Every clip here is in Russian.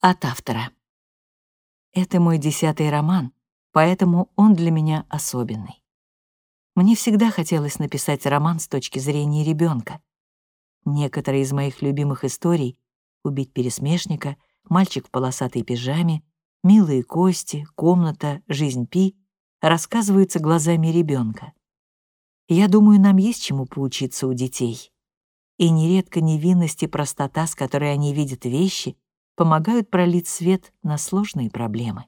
От автора. Это мой десятый роман, поэтому он для меня особенный. Мне всегда хотелось написать роман с точки зрения ребенка. Некоторые из моих любимых историй «Убить пересмешника», «Мальчик в полосатой пижаме», «Милые кости», «Комната», «Жизнь Пи» рассказываются глазами ребенка. Я думаю, нам есть чему поучиться у детей. И нередко невинность и простота, с которой они видят вещи, помогают пролить свет на сложные проблемы.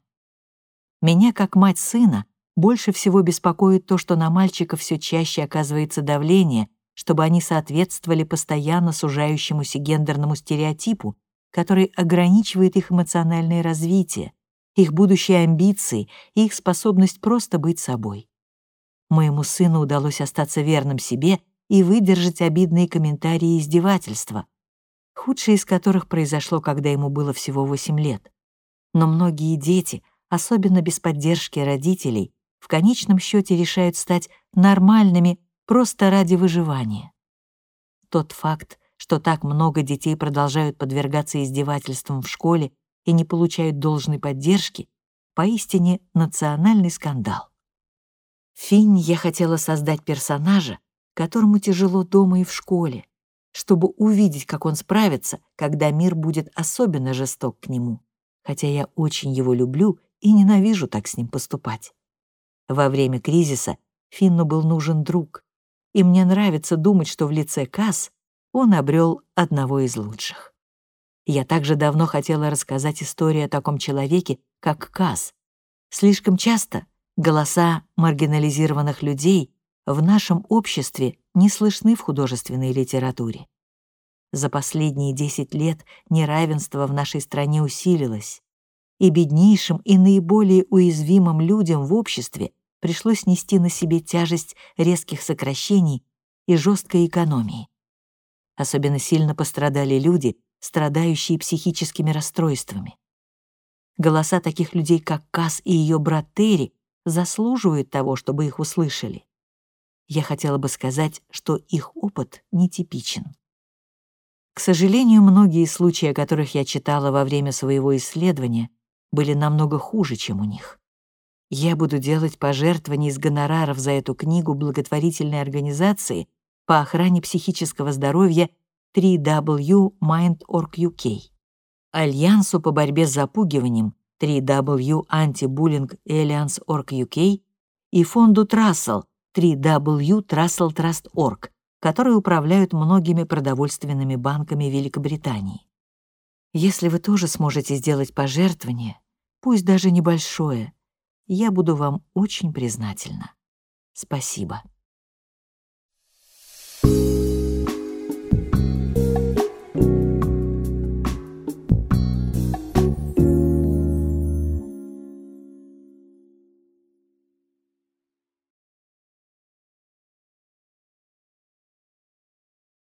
Меня, как мать сына, больше всего беспокоит то, что на мальчиков все чаще оказывается давление, чтобы они соответствовали постоянно сужающемуся гендерному стереотипу, который ограничивает их эмоциональное развитие, их будущие амбиции и их способность просто быть собой. Моему сыну удалось остаться верным себе и выдержать обидные комментарии и издевательства, худшее из которых произошло, когда ему было всего 8 лет. Но многие дети, особенно без поддержки родителей, в конечном счете решают стать нормальными просто ради выживания. Тот факт, что так много детей продолжают подвергаться издевательствам в школе и не получают должной поддержки, поистине национальный скандал. В Финне я хотела создать персонажа, которому тяжело дома и в школе, чтобы увидеть, как он справится, когда мир будет особенно жесток к нему, хотя я очень его люблю и ненавижу так с ним поступать. Во время кризиса Финну был нужен друг, и мне нравится думать, что в лице Касс он обрел одного из лучших. Я также давно хотела рассказать историю о таком человеке, как Касс. Слишком часто голоса маргинализированных людей в нашем обществе не слышны в художественной литературе. За последние 10 лет неравенство в нашей стране усилилось, и беднейшим и наиболее уязвимым людям в обществе пришлось нести на себе тяжесть резких сокращений и жесткой экономии. Особенно сильно пострадали люди, страдающие психическими расстройствами. Голоса таких людей, как Кас и ее брат Терри, заслуживают того, чтобы их услышали. Я хотела бы сказать, что их опыт нетипичен. К сожалению, многие случаи, о которых я читала во время своего исследования, были намного хуже, чем у них. Я буду делать пожертвования из гонораров за эту книгу благотворительной организации по охране психического здоровья 3W Mind.org UK, Альянсу по борьбе с запугиванием 3W Anti-Bullying Alliance.org UK и фонду Trussell 3W Trussell Trust.org, которые управляют многими продовольственными банками Великобритании. Если вы тоже сможете сделать пожертвование, пусть даже небольшое, я буду вам очень признательна. Спасибо.